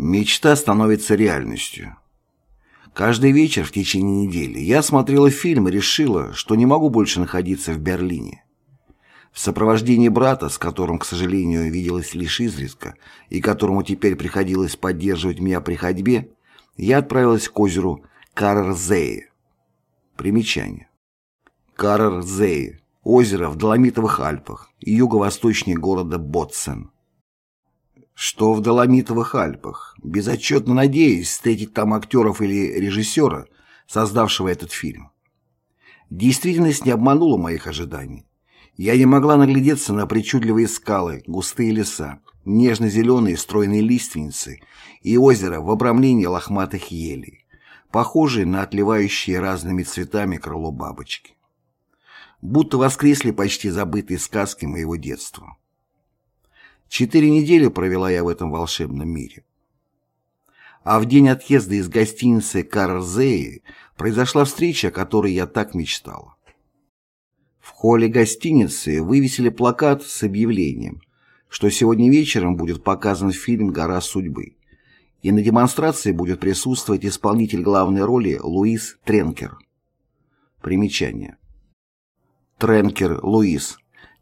Мечта становится реальностью. Каждый вечер в течение недели я смотрела фильм и решила, что не могу больше находиться в Берлине. В сопровождении брата, с которым, к сожалению, виделась лишь изредка, и которому теперь приходилось поддерживать меня при ходьбе, я отправилась к озеру Каррзее. Примечание. Каррзее. Озеро в Доломитовых Альпах, юго-восточнее города Ботсен. Что в Доломитовых Альпах, безотчетно надеясь встретить там актеров или режиссера, создавшего этот фильм. Действительность не обманула моих ожиданий. Я не могла наглядеться на причудливые скалы, густые леса, нежно-зеленые стройные лиственницы и озеро в обрамлении лохматых елей, похожие на отливающие разными цветами крыло бабочки. Будто воскресли почти забытые сказки моего детства. Четыре недели провела я в этом волшебном мире. А в день отъезда из гостиницы Карзеи произошла встреча, о которой я так мечтала. В холле гостиницы вывесили плакат с объявлением, что сегодня вечером будет показан фильм «Гора судьбы», и на демонстрации будет присутствовать исполнитель главной роли Луис Тренкер. Примечание. Тренкер Луис,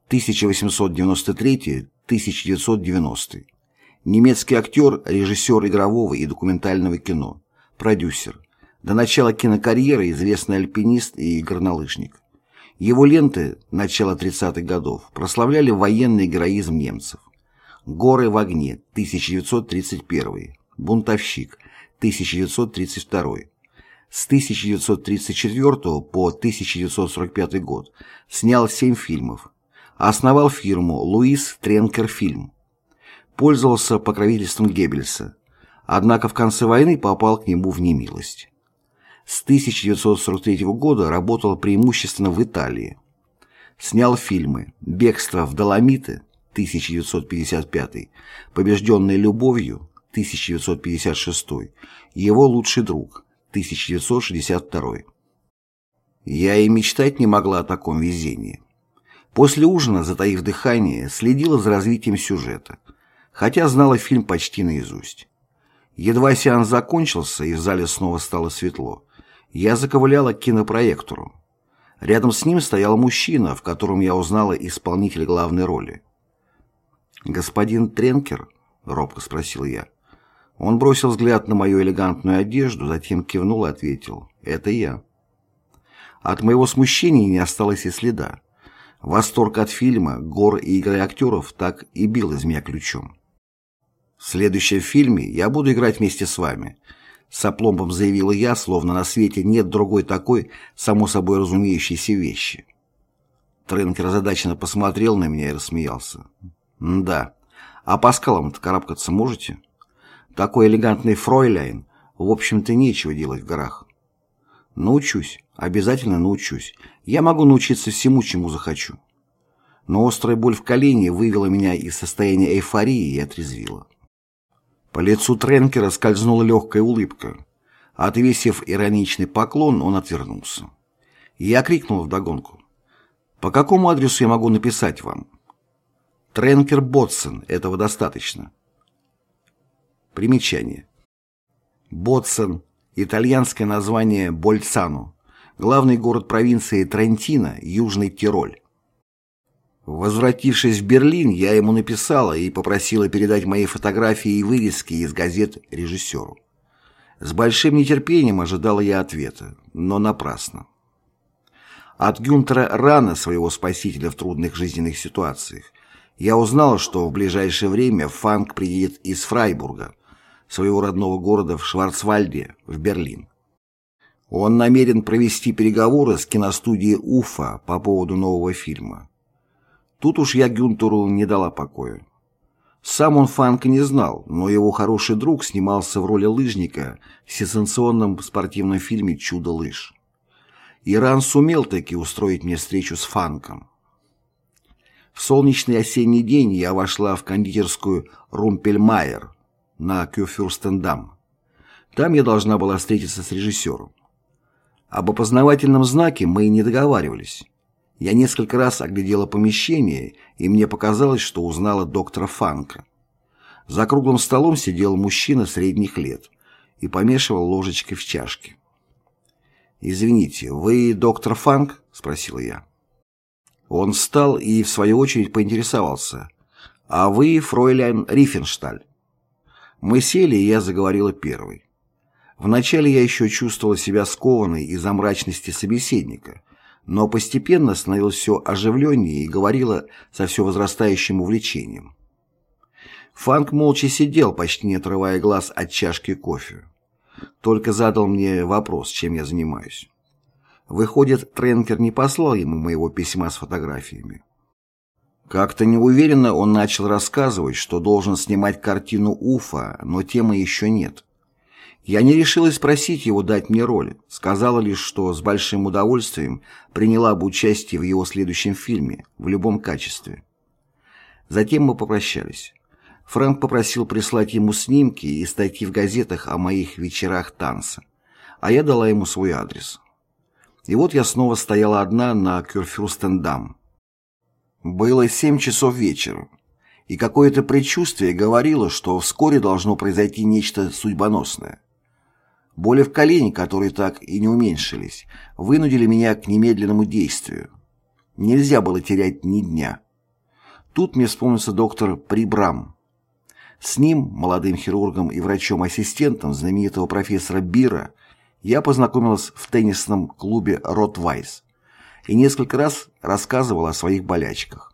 1893 1990. Немецкий актер, режиссер игрового и документального кино, продюсер. До начала кинокарьеры известный альпинист и горнолыжник. Его ленты начала 30-х годов прославляли военный героизм немцев. «Горы в огне» 1931, «Бунтовщик» 1932. С 1934 по 1945 год снял семь фильмов, Основал фирму «Луис Тренкер Фильм». Пользовался покровительством Геббельса, однако в конце войны попал к нему в немилость. С 1943 года работал преимущественно в Италии. Снял фильмы «Бегство в Доломиты» 1955, «Побежденный любовью» 1956, «Его лучший друг» 1962. Я и мечтать не могла о таком везении. После ужина, затаив дыхание, следила за развитием сюжета, хотя знала фильм почти наизусть. Едва сеанс закончился и в зале снова стало светло, я заковыляла к кинопроектору. Рядом с ним стоял мужчина, в котором я узнала исполнителя главной роли. «Господин Тренкер?» — робко спросил я. Он бросил взгляд на мою элегантную одежду, затем кивнул и ответил «Это я». От моего смущения не осталось и следа. Восторг от фильма, гор и игры актеров так и бил из меня ключом. В следующем фильме я буду играть вместе с вами. С опломбом заявила я, словно на свете нет другой такой, само собой разумеющейся вещи. Тренкер озадаченно посмотрел на меня и рассмеялся. «Да. А по скалам-то карабкаться можете? Такой элегантный фройляйн, в общем-то, нечего делать в горах». Научусь, обязательно научусь. Я могу научиться всему, чему захочу. Но острая боль в колене вывела меня из состояния эйфории и отрезвила. По лицу Тренкера скользнула легкая улыбка. Отвесив ироничный поклон, он отвернулся. Я крикнул вдогонку. «По какому адресу я могу написать вам?» «Тренкер Ботсон, этого достаточно». Примечание. Ботсон итальянское название Больцано, главный город провинции Трентино, Южный Тироль. Возвратившись в Берлин, я ему написала и попросила передать мои фотографии и вырезки из газет режиссеру. С большим нетерпением ожидала я ответа, но напрасно. От Гюнтера Рана, своего спасителя в трудных жизненных ситуациях, я узнала, что в ближайшее время Фанк приедет из Фрайбурга, своего родного города в Шварцвальде, в Берлин. Он намерен провести переговоры с киностудией Уфа по поводу нового фильма. Тут уж я Гюнтеру не дала покоя. Сам он Фанка не знал, но его хороший друг снимался в роли лыжника в сенсационном спортивном фильме «Чудо-лыж». Иран сумел таки устроить мне встречу с Фанком. В солнечный осенний день я вошла в кондитерскую «Румпельмайер», на Кюфюрстендам. Там я должна была встретиться с режиссером. Об опознавательном знаке мы и не договаривались. Я несколько раз оглядела помещение, и мне показалось, что узнала доктора Фанка. За круглым столом сидел мужчина средних лет и помешивал ложечкой в чашке. «Извините, вы доктор Фанк?» — спросил я. Он встал и, в свою очередь, поинтересовался. «А вы, фройлян Рифеншталь?» Мы сели, и я заговорила первой. Вначале я еще чувствовала себя скованной из-за мрачности собеседника, но постепенно становилось все оживленнее и говорила со все возрастающим увлечением. Фанк молча сидел, почти не отрывая глаз от чашки кофе. Только задал мне вопрос, чем я занимаюсь. Выходит, Тренкер не послал ему моего письма с фотографиями. Как-то неуверенно он начал рассказывать, что должен снимать картину Уфа, но темы еще нет. Я не решилась спросить его дать мне роль, сказала лишь, что с большим удовольствием приняла бы участие в его следующем фильме, в любом качестве. Затем мы попрощались. Фрэнк попросил прислать ему снимки и статьи в газетах о моих вечерах танца, а я дала ему свой адрес. И вот я снова стояла одна на Кюрфюрстендам. Было семь часов вечера, и какое-то предчувствие говорило, что вскоре должно произойти нечто судьбоносное. Боли в колене, которые так и не уменьшились, вынудили меня к немедленному действию. Нельзя было терять ни дня. Тут мне вспомнился доктор Прибрам. С ним, молодым хирургом и врачом-ассистентом знаменитого профессора Бира, я познакомилась в теннисном клубе «Ротвайс» и несколько раз рассказывал о своих болячках.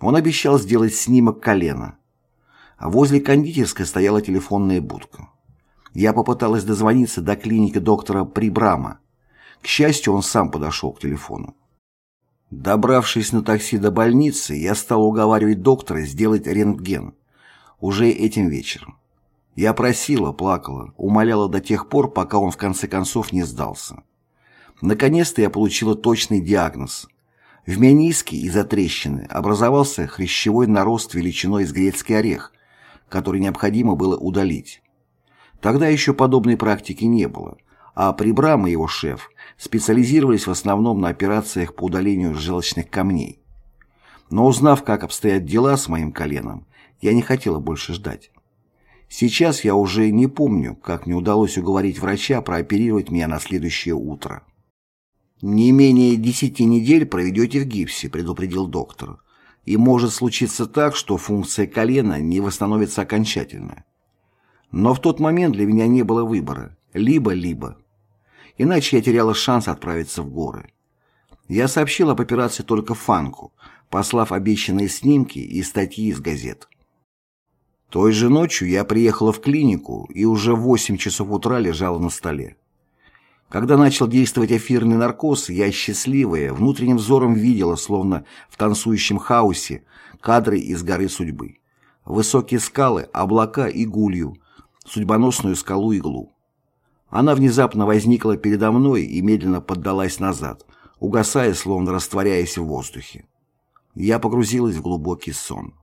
Он обещал сделать снимок колена. А возле кондитерской стояла телефонная будка. Я попыталась дозвониться до клиники доктора Прибрама. К счастью, он сам подошел к телефону. Добравшись на такси до больницы, я стал уговаривать доктора сделать рентген. Уже этим вечером. Я просила, плакала, умоляла до тех пор, пока он в конце концов не сдался. Наконец-то я получила точный диагноз. В мениске из-за трещины образовался хрящевой нарост величиной с грецкий орех, который необходимо было удалить. Тогда еще подобной практики не было, а Прибрам и его шеф специализировались в основном на операциях по удалению желчных камней. Но узнав, как обстоят дела с моим коленом, я не хотела больше ждать. Сейчас я уже не помню, как мне удалось уговорить врача прооперировать меня на следующее утро. «Не менее десяти недель проведете в гипсе», — предупредил доктор. «И может случиться так, что функция колена не восстановится окончательно». Но в тот момент для меня не было выбора. Либо-либо. Иначе я теряла шанс отправиться в горы. Я сообщил об операции только Фанку, послав обещанные снимки и статьи из газет. Той же ночью я приехала в клинику и уже в 8 часов утра лежала на столе. Когда начал действовать эфирный наркоз, я счастливая, внутренним взором видела, словно в танцующем хаосе, кадры из горы судьбы. Высокие скалы, облака и гулью, судьбоносную скалу-иглу. Она внезапно возникла передо мной и медленно поддалась назад, угасая, словно растворяясь в воздухе. Я погрузилась в глубокий сон.